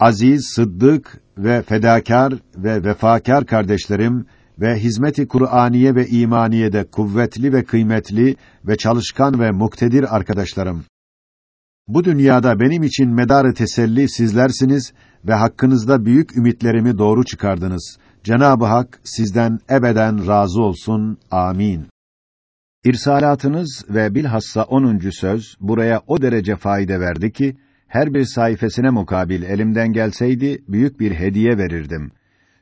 aziz, sıddık ve fedakar ve vefakar kardeşlerim ve hizmeti Kur'aniye ve imaniyede kuvvetli ve kıymetli ve çalışkan ve muktedir arkadaşlarım. Bu dünyada benim için medarı teselli sizlersiniz ve hakkınızda büyük ümitlerimi doğru çıkardınız. Cenab-ı Hak sizden ebeden razı olsun. Amin. İrsalatınız ve bilhassa 10. söz buraya o derece fayda verdi ki her bir sayfasına mukabil elimden gelseydi büyük bir hediye verirdim.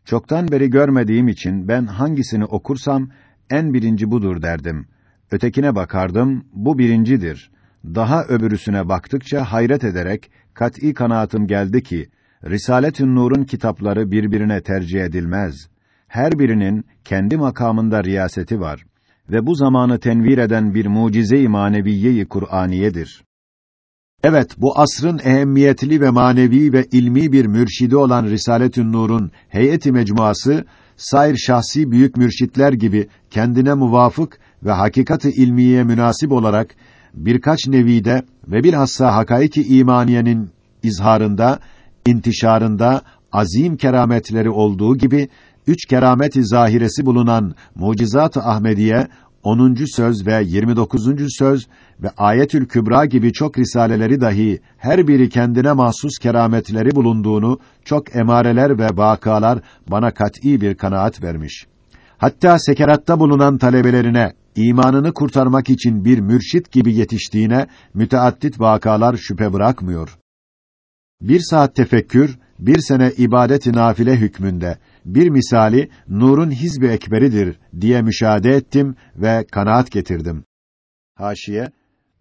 Çoktan beri görmediğim için ben hangisini okursam en birinci budur derdim. Ötekine bakardım, bu birincidir. Daha öbürüsüne baktıkça hayret ederek kat'î kanaatim geldi ki Risalet-ü Nur'un kitapları birbirine tercih edilmez. Her birinin kendi makamında riyaseti var ve bu zamanı tenvir eden bir mucize-i maneviye-i Kur'aniyedir. Evet, bu asrın ehemmiyetli ve manevi ve ilmi bir mürşidi olan Risaletün Nur'un heyeti mecmuası sair şahsi büyük mürşitler gibi kendine muvafık ve hakikati ilmiye münasip olarak birkaç nevide ve bilhassa hakaiki imaniyenin izharında, intişarında azim kerametleri olduğu gibi üç keramet-i zahiresi bulunan Mucizat-ı Ahmediye 10. söz ve 29. söz ve Ayetül Kübra gibi çok risaleleri dahi her biri kendine mahsus kerametleri bulunduğunu çok emareler ve vakalar bana kat'î bir kanaat vermiş. Hatta sekeratta bulunan talebelerine imanını kurtarmak için bir mürşit gibi yetiştiğine müteaddit vakalar şüphe bırakmıyor. Bir saat tefekkür, bir sene ibadet-i nafile hükmünde, bir misali nurun hizbi ekberidir diye müşahede ettim ve kanaat getirdim. Haşiye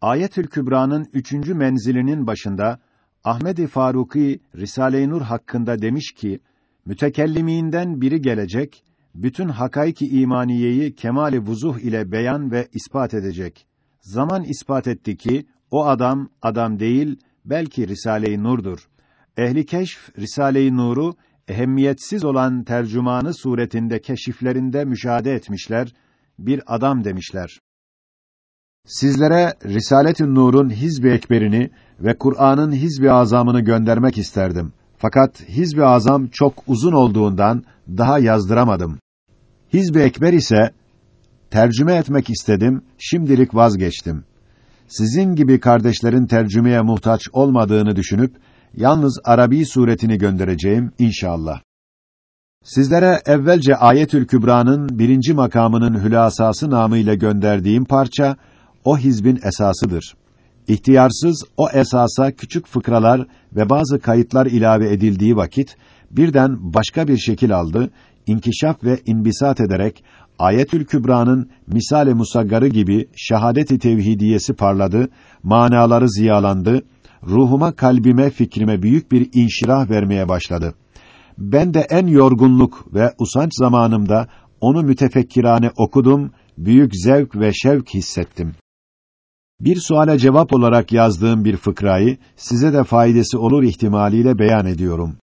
Ayetül Kübra'nın üçüncü menzilinin başında Ahmed-i Faruki Risale-i Nur hakkında demiş ki mütekelliminden biri gelecek bütün hakaiki imaniyeyi kemali vuzuh ile beyan ve ispat edecek. Zaman ispat etti ki o adam adam değil belki Risale-i Nur'dur. Ehli keşf Risale-i Nur'u ehemmiyetsiz olan tercümanı suretinde keşiflerinde müşahede etmişler, bir adam demişler. Sizlere Risalet-ü Nur'un Hizb-i Ekberini ve Kur'an'ın Hizb-i Azam'ını göndermek isterdim. Fakat Hizb-i Azam çok uzun olduğundan daha yazdıramadım. Hizb-i Ekber ise tercüme etmek istedim, şimdilik vazgeçtim. Sizin gibi kardeşlerin tercümeye muhtaç olmadığını düşünüp yalnız Arabi suretini göndereceğim inşallah. Sizlere evvelce Ayetül Kübra'nın birinci makamının hülasası namıyla gönderdiğim parça o hizbin esasıdır. İhtiyarsız o esasa küçük fıkralar ve bazı kayıtlar ilave edildiği vakit birden başka bir şekil aldı, inkişaf ve inbisat ederek Ayetül Kübra'nın misale musaggarı gibi şehadet-i tevhidiyesi parladı, manaları ziyalandı, ruhuma, kalbime, fikrime büyük bir inşirah vermeye başladı. Ben de en yorgunluk ve usanç zamanımda onu mütefekkirane okudum, büyük zevk ve şevk hissettim. Bir suale cevap olarak yazdığım bir fıkrayı size de faydası olur ihtimaliyle beyan ediyorum.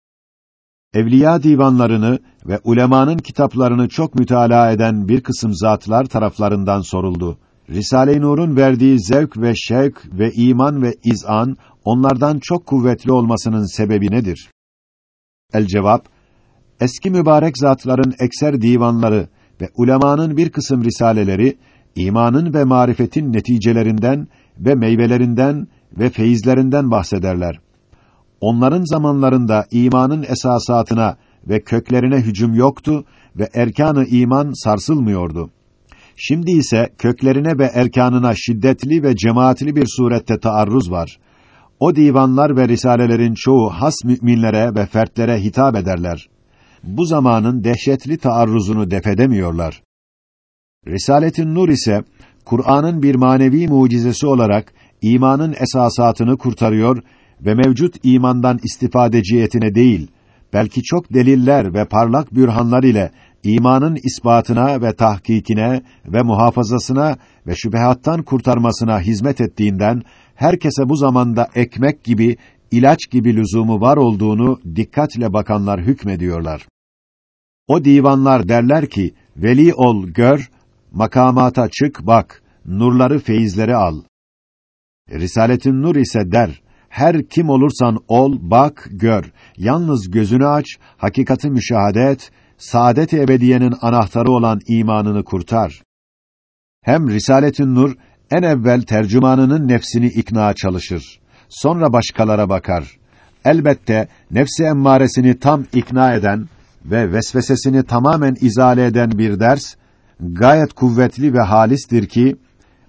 Evliya divanlarını ve ulemanın kitaplarını çok mütalaa eden bir kısım zatlar taraflarından soruldu. Risale-i Nur'un verdiği zevk ve şevk ve iman ve izan onlardan çok kuvvetli olmasının sebebi nedir? El cevap Eski mübarek zatların ekser divanları ve ulemanın bir kısım risaleleri imanın ve marifetin neticelerinden ve meyvelerinden ve feyizlerinden bahsederler. Onların zamanlarında imanın esasatına ve köklerine hücum yoktu ve erkanı iman sarsılmıyordu. Şimdi ise köklerine ve erkanına şiddetli ve cemaatli bir surette taarruz var. O divanlar ve risalelerin çoğu has müminlere ve fertlere hitap ederler. Bu zamanın dehşetli taarruzunu defedemiyorlar. Risaletin Nur ise Kur'an'ın bir manevi mucizesi olarak imanın esasatını kurtarıyor ve mevcut imandan istifadeciyetine değil, belki çok deliller ve parlak bürhanlar ile imanın ispatına ve tahkikine ve muhafazasına ve şüphehattan kurtarmasına hizmet ettiğinden herkese bu zamanda ekmek gibi, ilaç gibi lüzumu var olduğunu dikkatle bakanlar hükmediyorlar. O divanlar derler ki, veli ol, gör, makamata çık, bak, nurları, feyizleri al. Risaletin Nur ise der, Her kim olursan ol, bak, gör. Yalnız gözünü aç, hakikati müşahede et, saadet-i ebediyenin anahtarı olan imanını kurtar. Hem Risaletün Nur en evvel tercümanının nefsini ikna çalışır. Sonra başkalara bakar. Elbette nefsi emmaresini tam ikna eden ve vesvesesini tamamen izale eden bir ders gayet kuvvetli ve halistir ki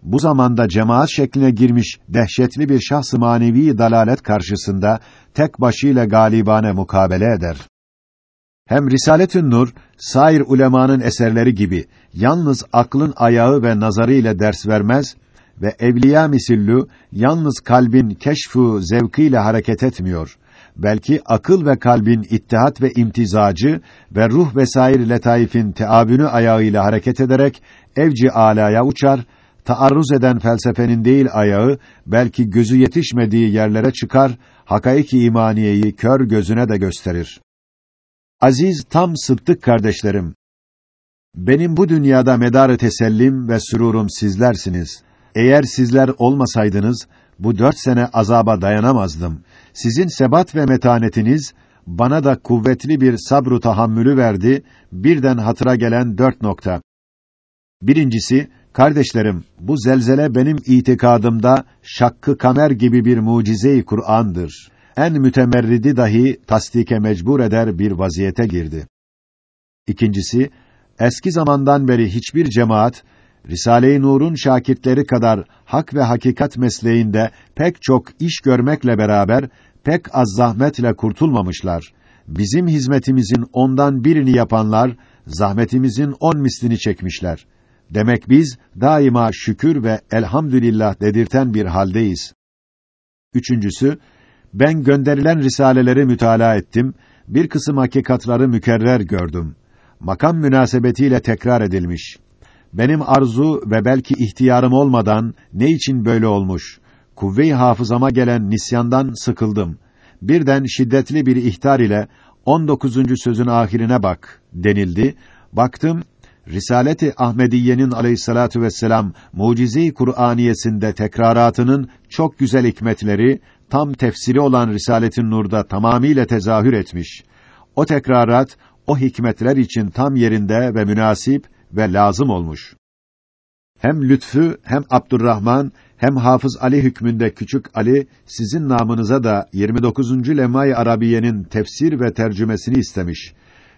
bu zamanda cemaat şekline girmiş dehşetli bir şahs-ı manevi dalalet karşısında tek başıyla galibane mukabele eder. Hem Risaletün Nur, sair ulemanın eserleri gibi yalnız aklın ayağı ve nazarı ile ders vermez ve evliya misillü yalnız kalbin keşfu zevkiyle hareket etmiyor. Belki akıl ve kalbin ittihat ve imtizacı ve ruh vesaire letaifin teabünü ayağıyla hareket ederek evci alaya uçar, taarruz eden felsefenin değil ayağı, belki gözü yetişmediği yerlere çıkar, hakaiki imaniyeyi kör gözüne de gösterir. Aziz tam sıddık kardeşlerim, benim bu dünyada medarı tesellim ve sürurum sizlersiniz. Eğer sizler olmasaydınız, bu dört sene azaba dayanamazdım. Sizin sebat ve metanetiniz, bana da kuvvetli bir sabru tahammülü verdi, birden hatıra gelen dört nokta. Birincisi, kardeşlerim, bu zelzele benim itikadımda şakkı kamer gibi bir mucize-i Kur'an'dır. En mütemerridi dahi tasdike mecbur eder bir vaziyete girdi. İkincisi, eski zamandan beri hiçbir cemaat Risale-i Nur'un şakirtleri kadar hak ve hakikat mesleğinde pek çok iş görmekle beraber pek az zahmetle kurtulmamışlar. Bizim hizmetimizin ondan birini yapanlar zahmetimizin on mislini çekmişler. Demek biz daima şükür ve elhamdülillah dedirten bir haldeyiz. Üçüncüsü, ben gönderilen risaleleri mütalaa ettim, bir kısım hakikatları mükerrer gördüm. Makam münasebetiyle tekrar edilmiş. Benim arzu ve belki ihtiyarım olmadan ne için böyle olmuş? Kuvve-i hafızama gelen nisyandan sıkıldım. Birden şiddetli bir ihtar ile 19. sözün ahirine bak denildi. Baktım Risaleti Ahmediye'nin Aleyhissalatu vesselam mucize-i Kur'aniyesinde tekraratının çok güzel hikmetleri tam tefsiri olan Risaletin Nur'da tamamiyle tezahür etmiş. O tekrarat o hikmetler için tam yerinde ve münasip ve lazım olmuş. Hem Lütfü hem Abdurrahman hem Hafız Ali hükmünde küçük Ali sizin namınıza da 29. Lemay Arabiye'nin tefsir ve tercümesini istemiş.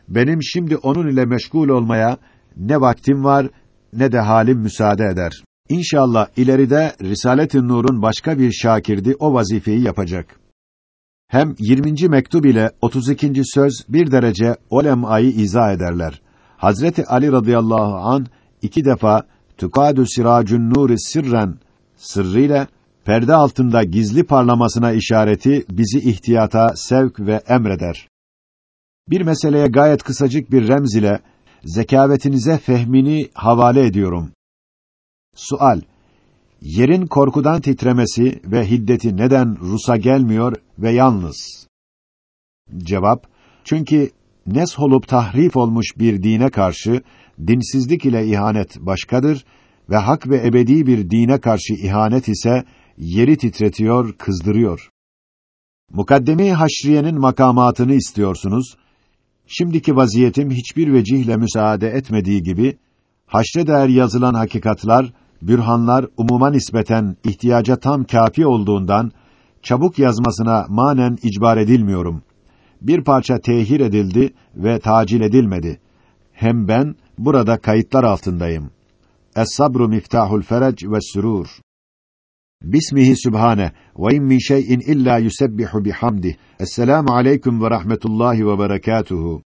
Benim şimdi onun ile meşgul olmaya ne vaktim var ne de halim müsaade eder. İnşallah ileride Risalet-i Nur'un başka bir şakirdi o vazifeyi yapacak. Hem 20. mektup ile 32. söz bir derece o lemayı izah ederler. Hazreti Ali radıyallahu an iki defa tukadu siracun nuri sirren sırrıyla perde altında gizli parlamasına işareti bizi ihtiyata sevk ve emreder. Bir meseleye gayet kısacık bir remz ile zekavetinize fehmini havale ediyorum. Sual: Yerin korkudan titremesi ve hiddeti neden Rus'a gelmiyor ve yalnız? Cevap: Çünkü nes olup tahrif olmuş bir dine karşı dinsizlik ile ihanet başkadır ve hak ve ebedi bir dine karşı ihanet ise yeri titretiyor, kızdırıyor. Mukaddeme-i Haşriye'nin makamatını istiyorsunuz. Şimdiki vaziyetim hiçbir vecihle müsaade etmediği gibi haşre dair yazılan hakikatlar, bürhanlar umuma nispeten ihtiyaca tam kafi olduğundan çabuk yazmasına manen icbar edilmiyorum bir parça tehir edildi ve tacil edilmedi. Hem ben burada kayıtlar altındayım. Es-sabru miftahul ferec ve sürur. Bismihi Sübhane ve in min şey'in illa yusebbihu bihamdih. Esselamu aleyküm ve rahmetullahi ve berekatuhu.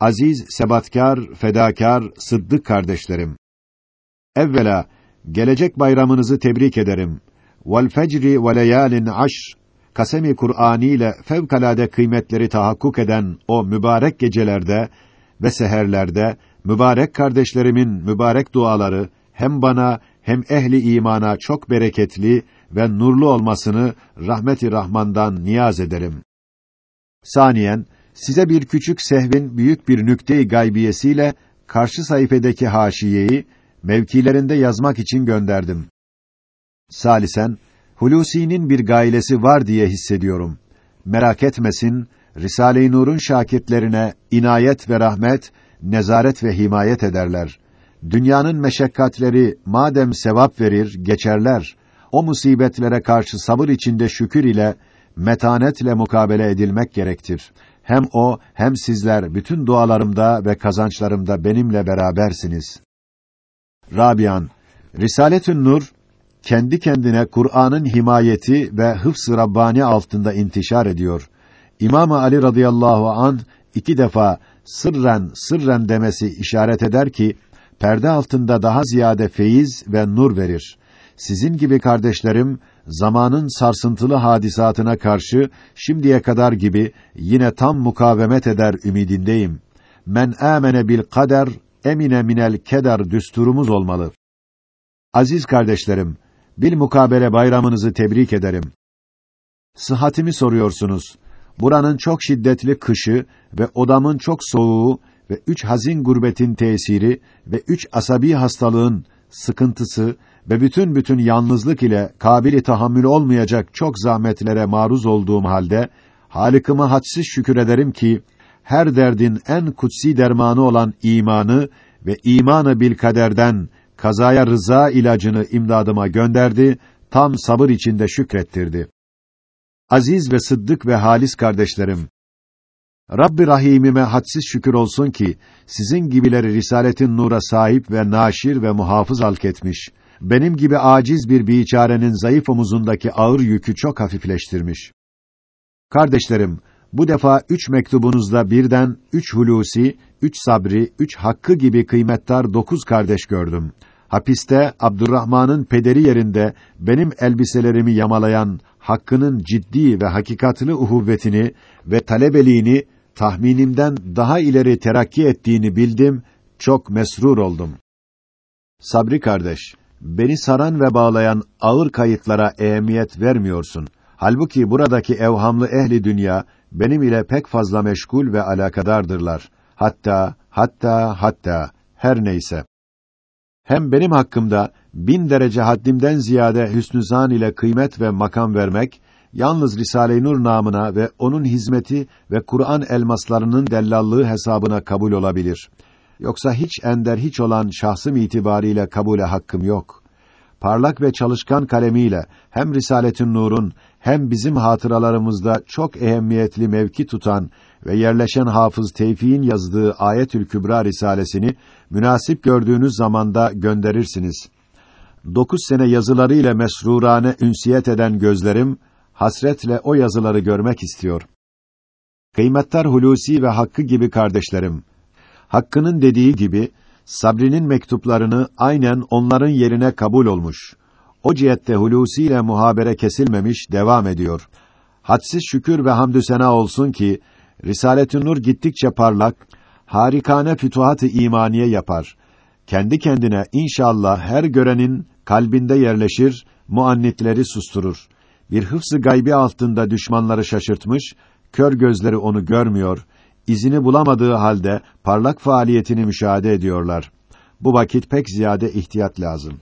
Aziz, sebatkar, fedakar, sıddık kardeşlerim. Evvela, gelecek bayramınızı tebrik ederim. Vel fecri ve leyalin aşr kasemi Kur'ani ile fevkalade kıymetleri tahakkuk eden o mübarek gecelerde ve seherlerde mübarek kardeşlerimin mübarek duaları hem bana hem ehli imana çok bereketli ve nurlu olmasını rahmeti Rahman'dan niyaz ederim. Saniyen size bir küçük sehvin büyük bir nükte-i gaybiyesiyle karşı sayfedeki haşiyeyi mevkilerinde yazmak için gönderdim. Salisen Hulusi'nin bir gailesi var diye hissediyorum. Merak etmesin, Risale-i Nur'un şakirtlerine inayet ve rahmet, nezaret ve himayet ederler. Dünyanın meşakkatleri madem sevap verir, geçerler. O musibetlere karşı sabır içinde şükür ile, metanetle mukabele edilmek gerektir. Hem o, hem sizler bütün dualarımda ve kazançlarımda benimle berabersiniz. Rabian, Risaletün Nur, kendi kendine Kur'an'ın himayeti ve hıfz-ı Rabbani altında intişar ediyor. İmam Ali radıyallahu an iki defa sırren sırren demesi işaret eder ki perde altında daha ziyade feyiz ve nur verir. Sizin gibi kardeşlerim zamanın sarsıntılı hadisatına karşı şimdiye kadar gibi yine tam mukavemet eder ümidindeyim. Men amene bil kader emine minel keder düsturumuz olmalı. Aziz kardeşlerim, bil mukabele bayramınızı tebrik ederim. Sıhhatimi soruyorsunuz. Buranın çok şiddetli kışı ve odamın çok soğuğu ve üç hazin gurbetin tesiri ve üç asabi hastalığın sıkıntısı ve bütün bütün yalnızlık ile kabili tahammül olmayacak çok zahmetlere maruz olduğum halde Halık'ıma hadsiz şükür ederim ki her derdin en kutsi dermanı olan imanı ve imanı bil kaderden kazaya rıza ilacını imdadıma gönderdi, tam sabır içinde şükrettirdi. Aziz ve sıddık ve halis kardeşlerim, Rabbi Rahimime hadsiz şükür olsun ki sizin gibileri risaletin nura sahip ve naşir ve muhafız halk etmiş. Benim gibi aciz bir biçarenin zayıf omuzundaki ağır yükü çok hafifleştirmiş. Kardeşlerim, bu defa üç mektubunuzda birden üç hulusi, üç sabri, üç hakkı gibi kıymetdar dokuz kardeş gördüm. Hapiste Abdurrahman'ın pederi yerinde benim elbiselerimi yamalayan hakkının ciddi ve hakikatli uhuvvetini ve talebeliğini tahminimden daha ileri terakki ettiğini bildim, çok mesrur oldum. Sabri kardeş, beni saran ve bağlayan ağır kayıtlara ehemmiyet vermiyorsun. Halbuki buradaki evhamlı ehli dünya benim ile pek fazla meşgul ve alakadardırlar. Hatta, hatta, hatta, her neyse. Hem benim hakkımda bin derece haddimden ziyade hüsnü ile kıymet ve makam vermek, yalnız Risale-i Nur namına ve onun hizmeti ve Kur'an elmaslarının dellallığı hesabına kabul olabilir. Yoksa hiç ender hiç olan şahsım itibariyle kabule hakkım yok. Parlak ve çalışkan kalemiyle hem Risaletün Nur'un hem bizim hatıralarımızda çok ehemmiyetli mevki tutan ve yerleşen Hafız Tevfik'in yazdığı Ayetül Kübra risalesini münasip gördüğünüz zamanda gönderirsiniz. Dokuz sene yazılarıyla mesrurane ünsiyet eden gözlerim hasretle o yazıları görmek istiyor. Kıymettar Hulusi ve Hakkı gibi kardeşlerim, Hakkı'nın dediği gibi Sabri'nin mektuplarını aynen onların yerine kabul olmuş. O cihette Hulusi ile muhabere kesilmemiş, devam ediyor. Hadsiz şükür ve hamdü sena olsun ki Risaletün Nur gittikçe parlak, harikane fütuhat-ı imaniye yapar. Kendi kendine inşallah her görenin kalbinde yerleşir, muannitleri susturur. Bir hıfzı gaybi altında düşmanları şaşırtmış, kör gözleri onu görmüyor, izini bulamadığı halde parlak faaliyetini müşahede ediyorlar. Bu vakit pek ziyade ihtiyat lazım.